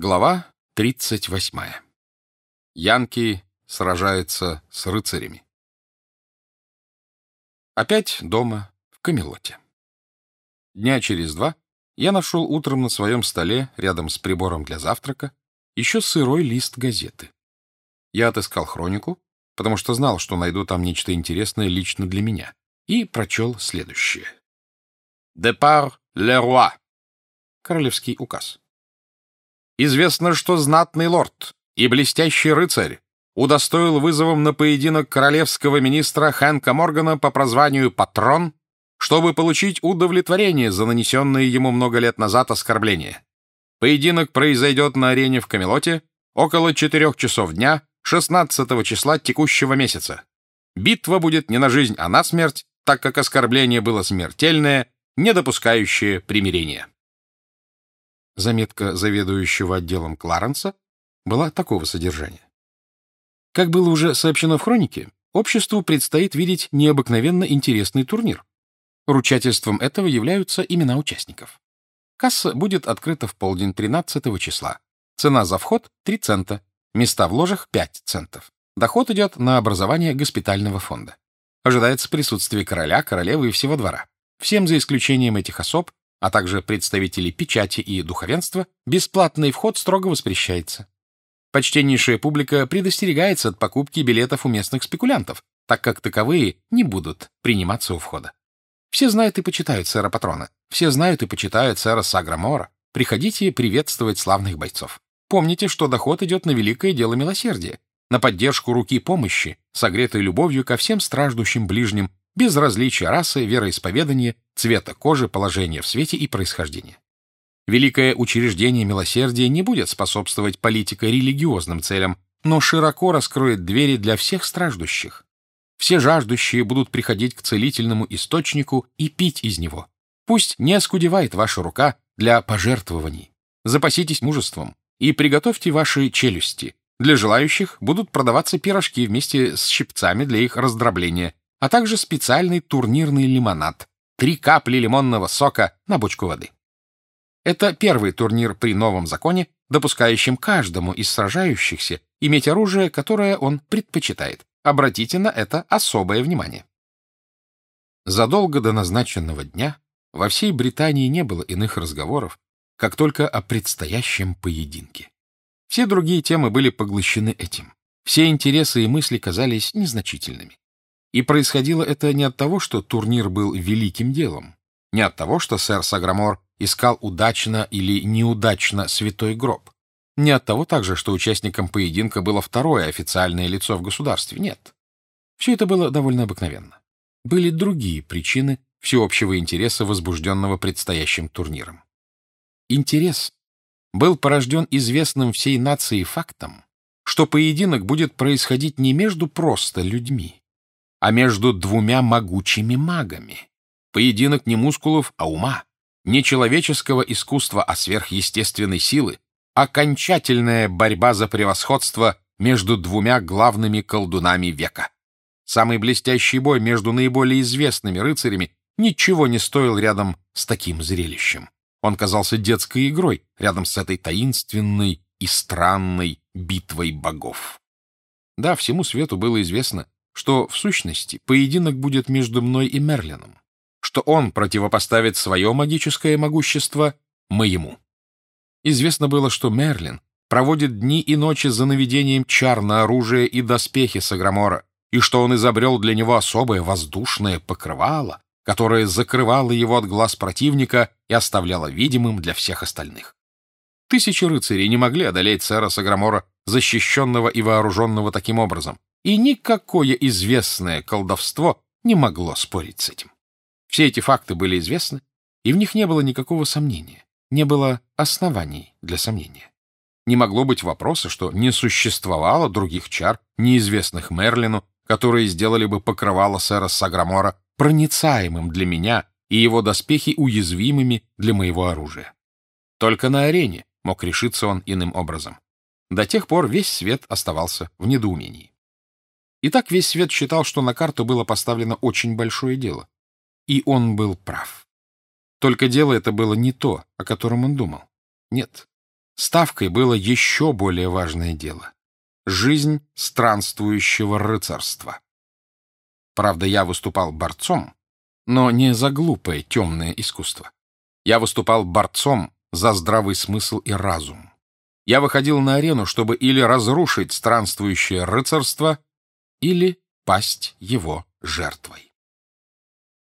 Глава 38. Янки сражается с рыцарями. Опять дома, в Камелоте. Дня через два я нашел утром на своем столе, рядом с прибором для завтрака, еще сырой лист газеты. Я отыскал хронику, потому что знал, что найду там нечто интересное лично для меня, и прочел следующее. «Депар ле рoi» — королевский указ. Известно, что знатный лорд и блестящий рыцарь удостоил вызовом на поединок королевского министра Хэнка Моргана по прозванию «Патрон», чтобы получить удовлетворение за нанесенные ему много лет назад оскорбления. Поединок произойдет на арене в Камелоте около четырех часов дня 16 числа текущего месяца. Битва будет не на жизнь, а на смерть, так как оскорбление было смертельное, не допускающее примирения. Заметка заведующего отделом Кларенса была такого содержания. Как было уже сообщено в хронике, обществу предстоит видеть необыкновенно интересный турнир. Ручательством этого являются имена участников. Касса будет открыта в полдень 13 числа. Цена за вход — 3 цента. Места в ложах — 5 центов. Доход идет на образование госпитального фонда. Ожидается присутствие короля, королевы и всего двора. Всем за исключением этих особ а также представителей печати и духовенства, бесплатный вход строго воспрещается. Почтеннейшая публика предостерегается от покупки билетов у местных спекулянтов, так как таковые не будут приниматься у входа. Все знают и почитают сэра Патрона, все знают и почитают сэра Саграмора. Приходите приветствовать славных бойцов. Помните, что доход идет на великое дело милосердия, на поддержку руки помощи, согретой любовью ко всем страждущим ближним, без различия расы, вероисповедания, цвета кожи, положения в свете и происхождения. Великое учреждение милосердия не будет способствовать политико-религиозным целям, но широко раскроет двери для всех страждущих. Все жаждущие будут приходить к целительному источнику и пить из него. Пусть не оскудевает ваша рука для пожертвований. Запаситесь мужеством и приготовьте ваши челюсти. Для желающих будут продаваться пирожки вместе с щипцами для их раздробления, а также специальный турнирный лимонад, три капли лимонного сока на бочку воды. Это первый турнир при новом законе, допускающем каждому из сражающихся иметь оружие, которое он предпочитает. Обратите на это особое внимание. Задолго до назначенного дня во всей Британии не было иных разговоров, как только о предстоящем поединке. Все другие темы были поглощены этим. Все интересы и мысли казались незначительными. И происходило это не от того, что турнир был великим делом, не от того, что сэр Саграмор искал удачно или неудачно святой гроб, не от того также, что участником поединка было второе официальное лицо в государстве, нет. Все это было довольно обыкновенно. Были другие причины всеобщего интереса, возбужденного предстоящим турниром. Интерес был порожден известным всей нации фактом, что поединок будет происходить не между просто людьми, а между двумя могучими магами. Поединок не мускулов, а ума, не человеческого искусства, а сверхъестественной силы, окончательная борьба за превосходство между двумя главными колдунами века. Самый блестящий бой между наиболее известными рыцарями ничего не стоил рядом с таким зрелищем. Он казался детской игрой рядом с этой таинственной и странной битвой богов. Да, всему свету было известно, что, в сущности, поединок будет между мной и Мерлином, что он противопоставит свое магическое могущество моему. Известно было, что Мерлин проводит дни и ночи за наведением чар на оружие и доспехи Саграмора, и что он изобрел для него особое воздушное покрывало, которое закрывало его от глаз противника и оставляло видимым для всех остальных. Тысячи рыцарей не могли одолеть сэра Саграмора, защищенного и вооруженного таким образом, и никакое известное колдовство не могло спорить с этим. Все эти факты были известны, и в них не было никакого сомнения, не было оснований для сомнения. Не могло быть вопроса, что не существовало других чар, неизвестных Мерлину, которые сделали бы покрывало сэра Саграмора проницаемым для меня и его доспехи уязвимыми для моего оружия. Только на арене мог решиться он иным образом. До тех пор весь свет оставался в недоумении. И так весь свет считал, что на карту было поставлено очень большое дело. И он был прав. Только дело это было не то, о котором он думал. Нет. ставкой было еще более важное дело — жизнь странствующего рыцарства. Правда, я выступал борцом, но не за глупое темное искусство. Я выступал борцом за здравый смысл и разум. Я выходил на арену, чтобы или разрушить странствующее рыцарство, или пасть его жертвой.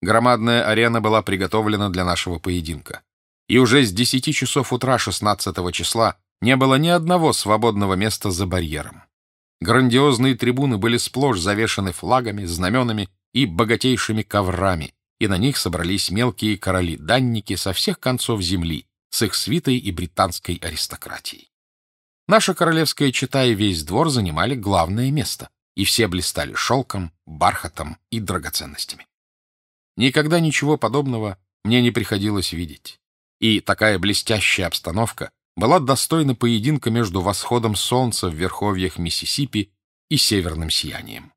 Громадная арена была приготовлена для нашего поединка. И уже с 10 часов утра 16 числа не было ни одного свободного места за барьером. Грандиозные трибуны были сплошь завешаны флагами, знаменами и богатейшими коврами, и на них собрались мелкие короли-данники со всех концов земли, с их свитой и британской аристократией. Наша королевская чета и весь двор занимали главное место, и все блистали шелком, бархатом и драгоценностями. Никогда ничего подобного мне не приходилось видеть, и такая блестящая обстановка была достойна поединка между восходом солнца в верховьях Миссисипи и северным сиянием.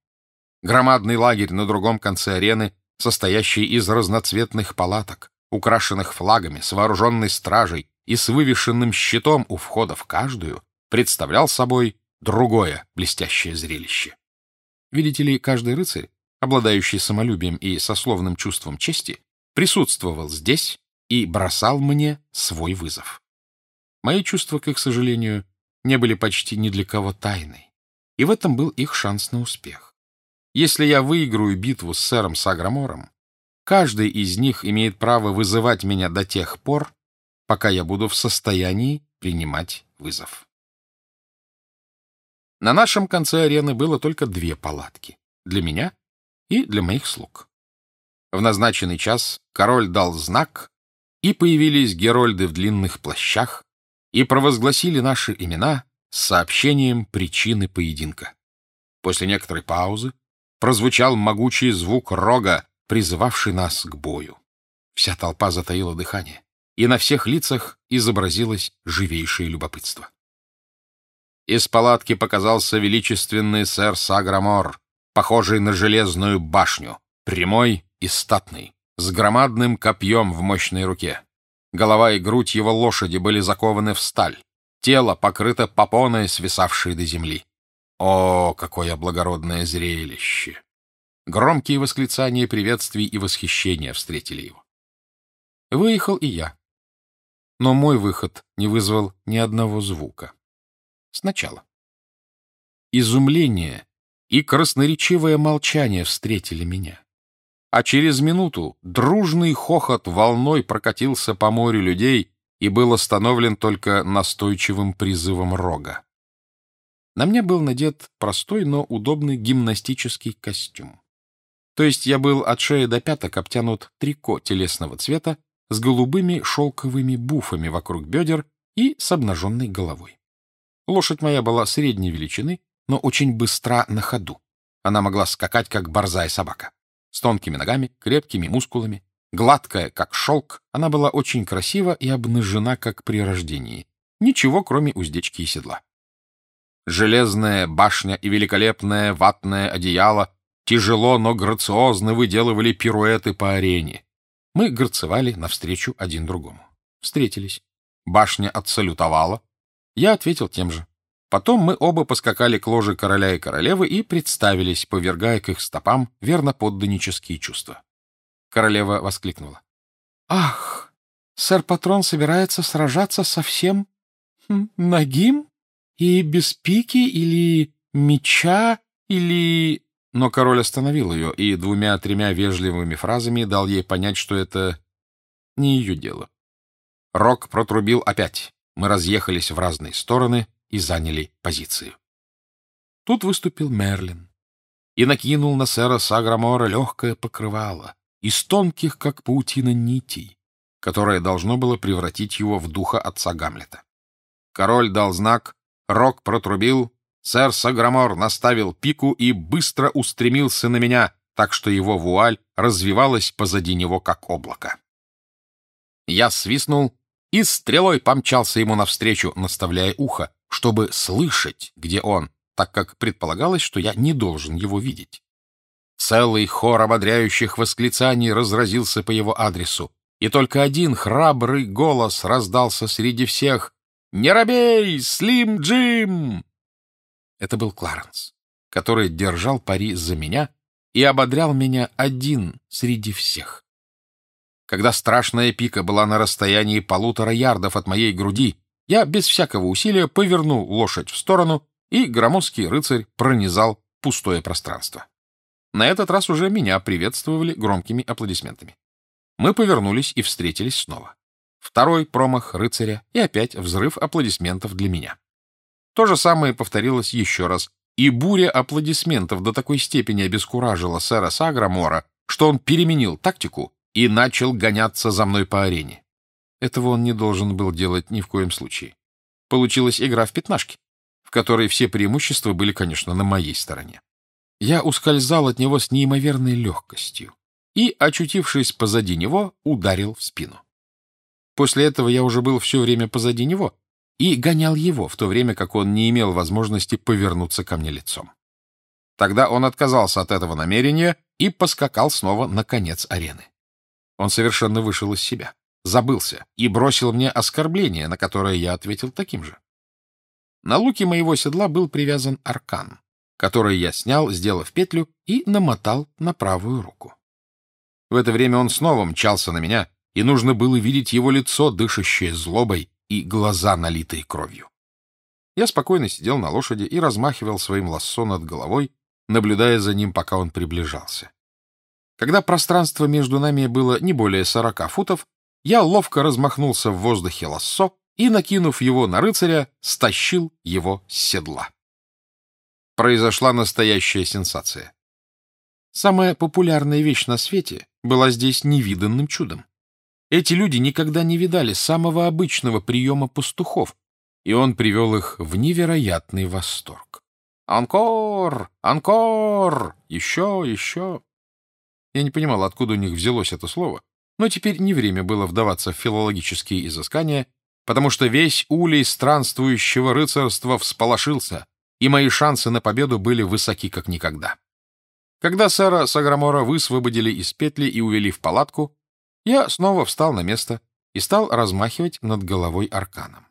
Громадный лагерь на другом конце арены состоящий из разноцветных палаток, украшенных флагами, с вооруженной стражей и с вывешенным щитом у входа в каждую, представлял собой другое блестящее зрелище. Видите ли, каждый рыцарь, обладающий самолюбием и сословным чувством чести, присутствовал здесь и бросал мне свой вызов. Мои чувства, к их сожалению, не были почти ни для кого тайной, и в этом был их шанс на успех. Если я выиграю битву с сэром Саграмором, каждый из них имеет право вызывать меня до тех пор, пока я буду в состоянии принимать вызов. На нашем конце арены было только две палатки — для меня и для моих слуг. В назначенный час король дал знак, и появились герольды в длинных плащах и провозгласили наши имена с сообщением причины поединка. После некоторой паузы прозвучал могучий звук рога, призывавший нас к бою. Вся толпа затаила дыхание, и на всех лицах изобразилось живейшее любопытство. Из палатки показался величественный сэр Саграмор, похожий на железную башню, прямой и статный, с громадным копьем в мощной руке. Голова и грудь его лошади были закованы в сталь, тело покрыто попоной, свисавшей до земли. О, какое благородное зрелище! Громкие восклицания приветствий и восхищения встретили его. Выехал и я. Но мой выход не вызвал ни одного звука. Сначала. Изумление и красноречивое молчание встретили меня. А через минуту дружный хохот волной прокатился по морю людей и был остановлен только настойчивым призывом рога. На мне был надет простой, но удобный гимнастический костюм. То есть я был от шеи до пяток обтянут трико телесного цвета с голубыми шелковыми буфами вокруг бедер и с обнаженной головой. Лошадь моя была средней величины, но очень быстра на ходу. Она могла скакать, как борзая собака. С тонкими ногами, крепкими мускулами, гладкая, как шелк, она была очень красива и обнажена, как при рождении. Ничего, кроме уздечки и седла. Железная башня и великолепное ватное одеяло тяжело, но грациозно выделывали пируэты по арене. Мы грацевали навстречу один другому. Встретились. Башня отсалютовала. Я ответил тем же. Потом мы оба поскакали к ложе короля и королевы и представились, повергая к их стопам верноподданнические чувства. Королева воскликнула. — Ах, сэр-патрон собирается сражаться совсем хм, нагим? И без пики или меча или... Но король остановил ее и двумя-тремя вежливыми фразами дал ей понять, что это не ее дело. Рок протрубил опять. Мы разъехались в разные стороны и заняли позицию. Тут выступил Мерлин и накинул на сэра Саграмора легкое покрывало из тонких, как паутина, нитей, которое должно было превратить его в духа отца Гамлета. Король дал знак, Рок протрубил, сэр Саграмор наставил пику и быстро устремился на меня, так что его вуаль развивалась позади него, как облако. Я свистнул и стрелой помчался ему навстречу, наставляя ухо, чтобы слышать, где он, так как предполагалось, что я не должен его видеть. Целый хор ободряющих восклицаний разразился по его адресу, и только один храбрый голос раздался среди всех «Не робей, Слим Джим!» Это был Кларенс, который держал пари за меня и ободрял меня один среди всех. Когда страшная пика была на расстоянии полутора ярдов от моей груди, я без всякого усилия повернул лошадь в сторону, и громоздкий рыцарь пронизал пустое пространство. На этот раз уже меня приветствовали громкими аплодисментами. Мы повернулись и встретились снова. Второй промах рыцаря и опять взрыв аплодисментов для меня. То же самое повторилось еще раз, и буря аплодисментов до такой степени обескуражила сэра Саграмора, что он переменил тактику и начал гоняться за мной по арене. Этого он не должен был делать ни в коем случае. Получилась игра в пятнашки, в которой все преимущества были, конечно, на моей стороне. Я ускользал от него с неимоверной легкостью и, очутившись позади него, ударил в спину. После этого я уже был все время позади него и гонял его, в то время как он не имел возможности повернуться ко мне лицом. Тогда он отказался от этого намерения и поскакал снова на конец арены. Он совершенно вышел из себя, забылся и бросил мне оскорбление, на которое я ответил таким же. На луке моего седла был привязан аркан, который я снял, сделав петлю, и намотал на правую руку. В это время он снова мчался на меня, и нужно было видеть его лицо, дышащее злобой, и глаза, налитые кровью. Я спокойно сидел на лошади и размахивал своим лассо над головой, наблюдая за ним, пока он приближался. Когда пространство между нами было не более сорока футов, я ловко размахнулся в воздухе лассо и, накинув его на рыцаря, стащил его с седла. Произошла настоящая сенсация. Самая популярная вещь на свете была здесь невиданным чудом. Эти люди никогда не видали самого обычного приема пастухов, и он привел их в невероятный восторг. «Анкор! Анкор! Еще, еще!» Я не понимал, откуда у них взялось это слово, но теперь не время было вдаваться в филологические изыскания, потому что весь улей странствующего рыцарства всполошился, и мои шансы на победу были высоки как никогда. Когда сэра Саграмора высвободили из петли и увели в палатку, я снова встал на место и стал размахивать над головой арканом.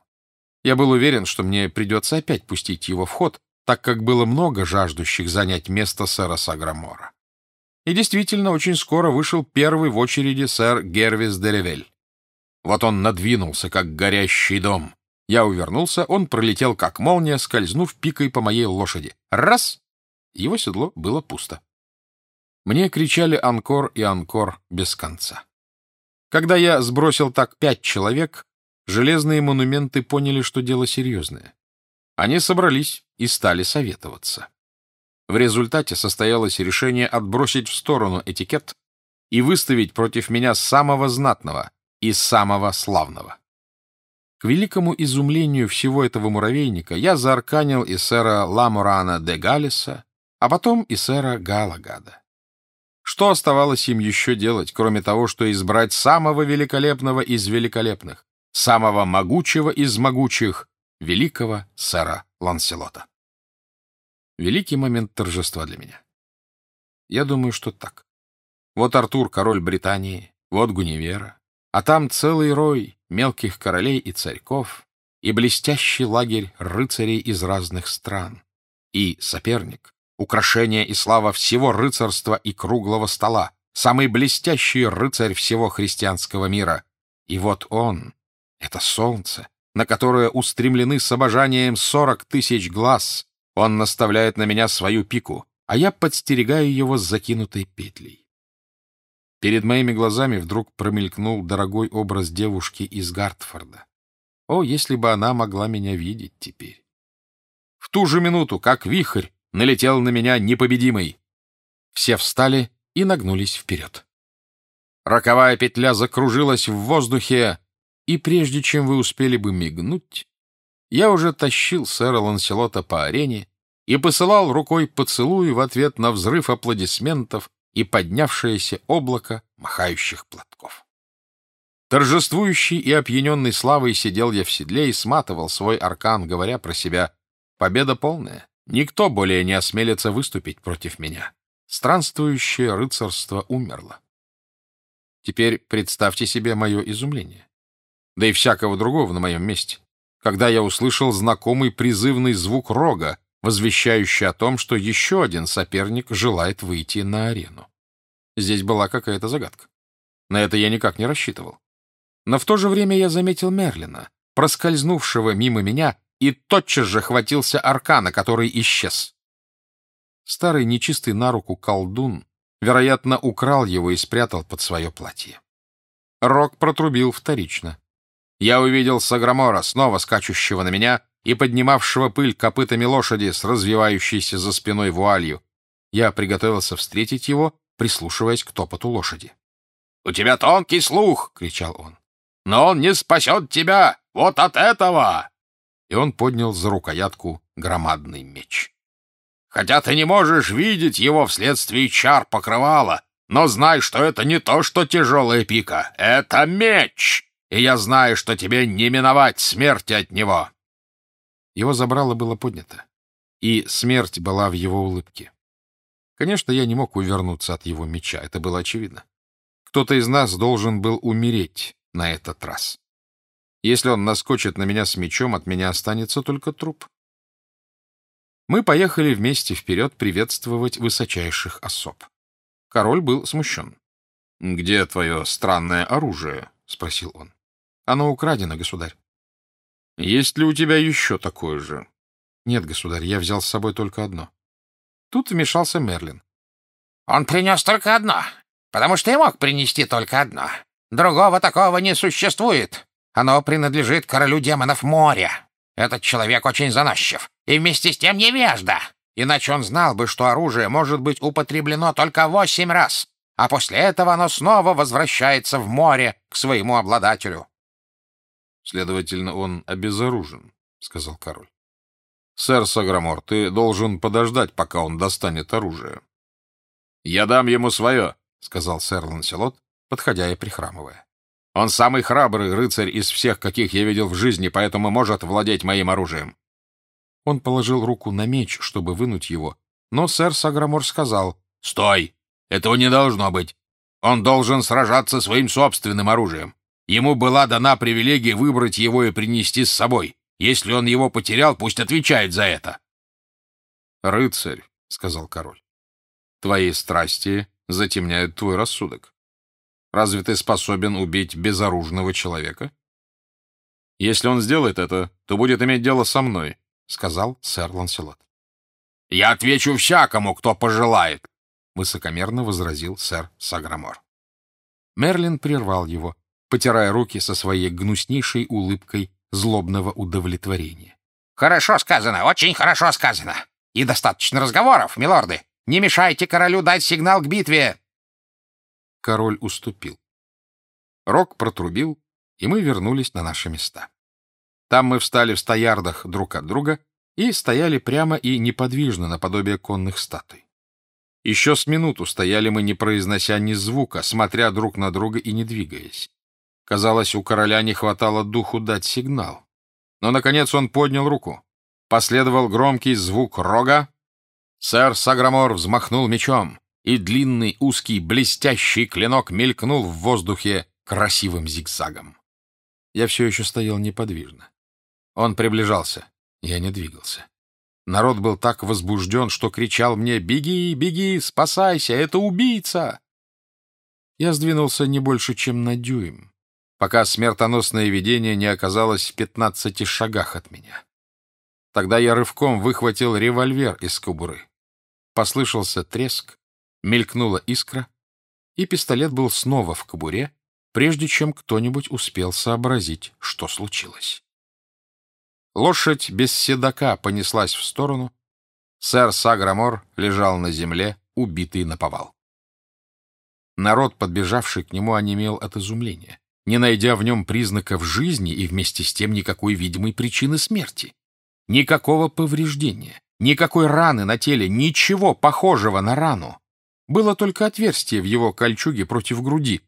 Я был уверен, что мне придется опять пустить его в ход, так как было много жаждущих занять место сэра Саграмора. И действительно, очень скоро вышел первый в очереди сэр Гервис де Ревель. Вот он надвинулся, как горящий дом. Я увернулся, он пролетел, как молния, скользнув пикой по моей лошади. Раз! Его седло было пусто. Мне кричали «Анкор» и «Анкор» без конца. Когда я сбросил так пять человек, железные монументы поняли, что дело серьезное. Они собрались и стали советоваться. В результате состоялось решение отбросить в сторону этикет и выставить против меня самого знатного и самого славного. К великому изумлению всего этого муравейника я заарканил и сэра Ламурана де Галиса, а потом и сэра Галагада. Что оставалось им еще делать, кроме того, что избрать самого великолепного из великолепных, самого могучего из могучих, великого сэра Ланселота? Великий момент торжества для меня. Я думаю, что так. Вот Артур, король Британии, вот Гунивера, а там целый рой мелких королей и царьков, и блестящий лагерь рыцарей из разных стран, и соперник, украшение и слава всего рыцарства и круглого стола, самый блестящий рыцарь всего христианского мира. И вот он, это солнце, на которое устремлены с обожанием сорок тысяч глаз, он наставляет на меня свою пику, а я подстерегаю его с закинутой петлей. Перед моими глазами вдруг промелькнул дорогой образ девушки из Гартфорда. О, если бы она могла меня видеть теперь! В ту же минуту, как вихрь, налетел на меня непобедимый. Все встали и нагнулись вперед. Роковая петля закружилась в воздухе, и прежде чем вы успели бы мигнуть, я уже тащил сэра Ланселота по арене и посылал рукой поцелуй в ответ на взрыв аплодисментов и поднявшееся облако махающих платков. Торжествующий и опьяненный славой сидел я в седле и сматывал свой аркан, говоря про себя «Победа полная». Никто более не осмелится выступить против меня. Странствующее рыцарство умерло. Теперь представьте себе мое изумление. Да и всякого другого на моем месте. Когда я услышал знакомый призывный звук рога, возвещающий о том, что еще один соперник желает выйти на арену. Здесь была какая-то загадка. На это я никак не рассчитывал. Но в то же время я заметил Мерлина, проскользнувшего мимо меня, и тотчас же хватился аркана, который исчез. Старый нечистый на руку колдун, вероятно, украл его и спрятал под свое платье. Рок протрубил вторично. Я увидел Саграмора, снова скачущего на меня и поднимавшего пыль копытами лошади с развивающейся за спиной вуалью. Я приготовился встретить его, прислушиваясь к топоту лошади. — У тебя тонкий слух! — кричал он. — Но он не спасет тебя! Вот от этого! И он поднял за рукоятку громадный меч. Хотя ты не можешь видеть его вследствие чар покрывала, но знай, что это не то, что тяжелая пика. Это меч! И я знаю, что тебе не миновать смерти от него. Его забрало было поднято, и смерть была в его улыбке. Конечно, я не мог увернуться от его меча, это было очевидно. Кто-то из нас должен был умереть на этот раз. Если он наскочит на меня с мечом, от меня останется только труп. Мы поехали вместе вперед приветствовать высочайших особ. Король был смущен. — Где твое странное оружие? — спросил он. — Оно украдено, государь. — Есть ли у тебя еще такое же? — Нет, государь, я взял с собой только одно. Тут вмешался Мерлин. — Он принес только одно, потому что и мог принести только одно. Другого такого не существует. Оно принадлежит королю демонов моря. Этот человек очень заносчив и вместе с тем невежда. Иначе он знал бы, что оружие может быть употреблено только восемь раз, а после этого оно снова возвращается в море к своему обладателю. — Следовательно, он обезоружен, — сказал король. — Сэр Саграмор, ты должен подождать, пока он достанет оружие. — Я дам ему свое, — сказал сэр Ланселот, подходя и прихрамывая. Он самый храбрый рыцарь из всех, каких я видел в жизни, поэтому может владеть моим оружием. Он положил руку на меч, чтобы вынуть его, но сэр Саграмор сказал, «Стой! Этого не должно быть. Он должен сражаться своим собственным оружием. Ему была дана привилегия выбрать его и принести с собой. Если он его потерял, пусть отвечает за это». «Рыцарь», — сказал король, — «твои страсти затемняют твой рассудок. Разве ты способен убить безоружного человека? — Если он сделает это, то будет иметь дело со мной, — сказал сэр Ланселот. — Я отвечу всякому, кто пожелает, — высокомерно возразил сэр Саграмор. Мерлин прервал его, потирая руки со своей гнуснейшей улыбкой злобного удовлетворения. — Хорошо сказано, очень хорошо сказано. И достаточно разговоров, милорды. Не мешайте королю дать сигнал к битве король уступил. Рок протрубил, и мы вернулись на наши места. Там мы встали в стоярдах друг от друга и стояли прямо и неподвижно наподобие конных статуй. Еще с минуту стояли мы, не произнося ни звука, смотря друг на друга и не двигаясь. Казалось, у короля не хватало духу дать сигнал. Но, наконец, он поднял руку. Последовал громкий звук рога. Сэр Саграмор взмахнул мечом и длинный, узкий, блестящий клинок мелькнул в воздухе красивым зигзагом. Я все еще стоял неподвижно. Он приближался. Я не двигался. Народ был так возбужден, что кричал мне «Беги, беги, спасайся, это убийца!» Я сдвинулся не больше, чем на дюйм, пока смертоносное видение не оказалось в пятнадцати шагах от меня. Тогда я рывком выхватил револьвер из кобуры. Послышался треск, Мелькнула искра, и пистолет был снова в кобуре, прежде чем кто-нибудь успел сообразить, что случилось. Лошадь без седока понеслась в сторону. Сэр Саграмор лежал на земле, убитый на повал. Народ, подбежавший к нему, онемел от изумления, не найдя в нем признаков жизни и вместе с тем никакой видимой причины смерти. Никакого повреждения, никакой раны на теле, ничего похожего на рану. Было только отверстие в его кольчуге против груди,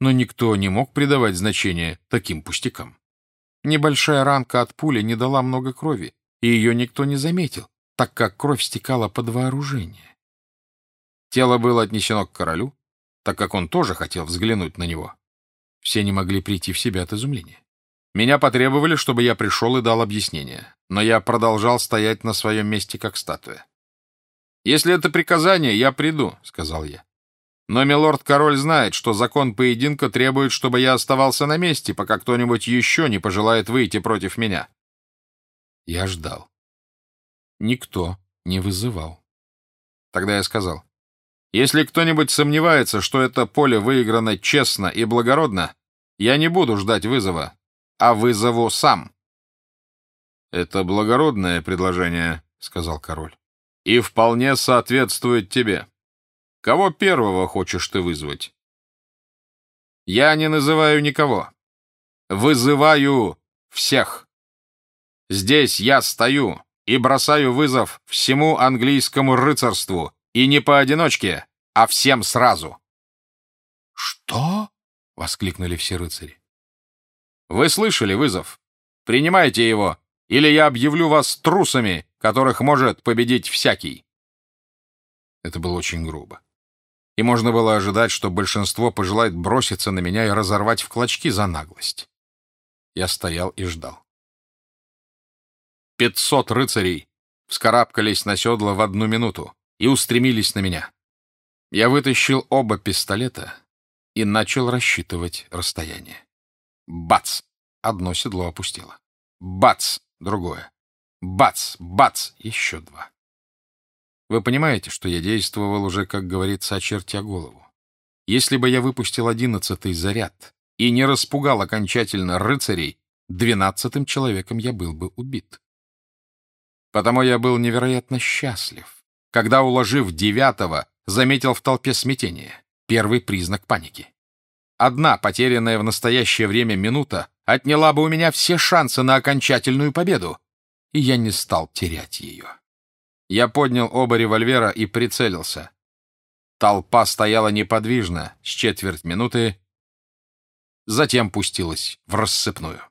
но никто не мог придавать значения таким пустякам. Небольшая ранка от пули не дала много крови, и ее никто не заметил, так как кровь стекала под вооружение. Тело было отнесено к королю, так как он тоже хотел взглянуть на него. Все не могли прийти в себя от изумления. Меня потребовали, чтобы я пришел и дал объяснение, но я продолжал стоять на своем месте, как статуя. «Если это приказание, я приду», — сказал я. «Но милорд-король знает, что закон поединка требует, чтобы я оставался на месте, пока кто-нибудь еще не пожелает выйти против меня». Я ждал. Никто не вызывал. Тогда я сказал, «Если кто-нибудь сомневается, что это поле выиграно честно и благородно, я не буду ждать вызова, а вызову сам. — Это благородное предложение, — сказал король, — и вполне соответствует тебе. Кого первого хочешь ты вызвать? — Я не называю никого. Вызываю всех. Здесь я стою и бросаю вызов всему английскому рыцарству, и не поодиночке, а всем сразу. — Что? — воскликнули все рыцари. Вы слышали вызов? Принимайте его, или я объявлю вас трусами, которых может победить всякий. Это было очень грубо. И можно было ожидать, что большинство пожелает броситься на меня и разорвать в клочки за наглость. Я стоял и ждал. Пятьсот рыцарей вскарабкались на седло в одну минуту и устремились на меня. Я вытащил оба пистолета и начал рассчитывать расстояние. Бац! Одно седло опустило. Бац! Другое. Бац! Бац! Еще два. Вы понимаете, что я действовал уже, как говорится, очертя голову. Если бы я выпустил одиннадцатый заряд и не распугал окончательно рыцарей, двенадцатым человеком я был бы убит. Потому я был невероятно счастлив, когда, уложив девятого, заметил в толпе смятение, первый признак паники. Одна потерянная в настоящее время минута отняла бы у меня все шансы на окончательную победу, и я не стал терять ее. Я поднял оба револьвера и прицелился. Толпа стояла неподвижно с четверть минуты, затем пустилась в рассыпную.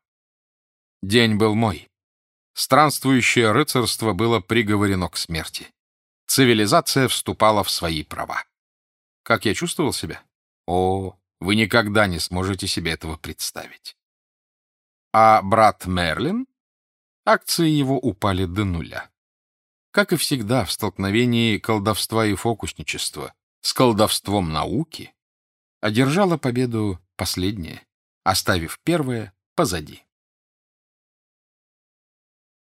День был мой. Странствующее рыцарство было приговорено к смерти. Цивилизация вступала в свои права. Как я чувствовал себя? О, вы никогда не сможете себе этого представить. А брат Мерлин? Акции его упали до нуля. Как и всегда в столкновении колдовства и фокусничества с колдовством науки, одержала победу последнее, оставив первое позади.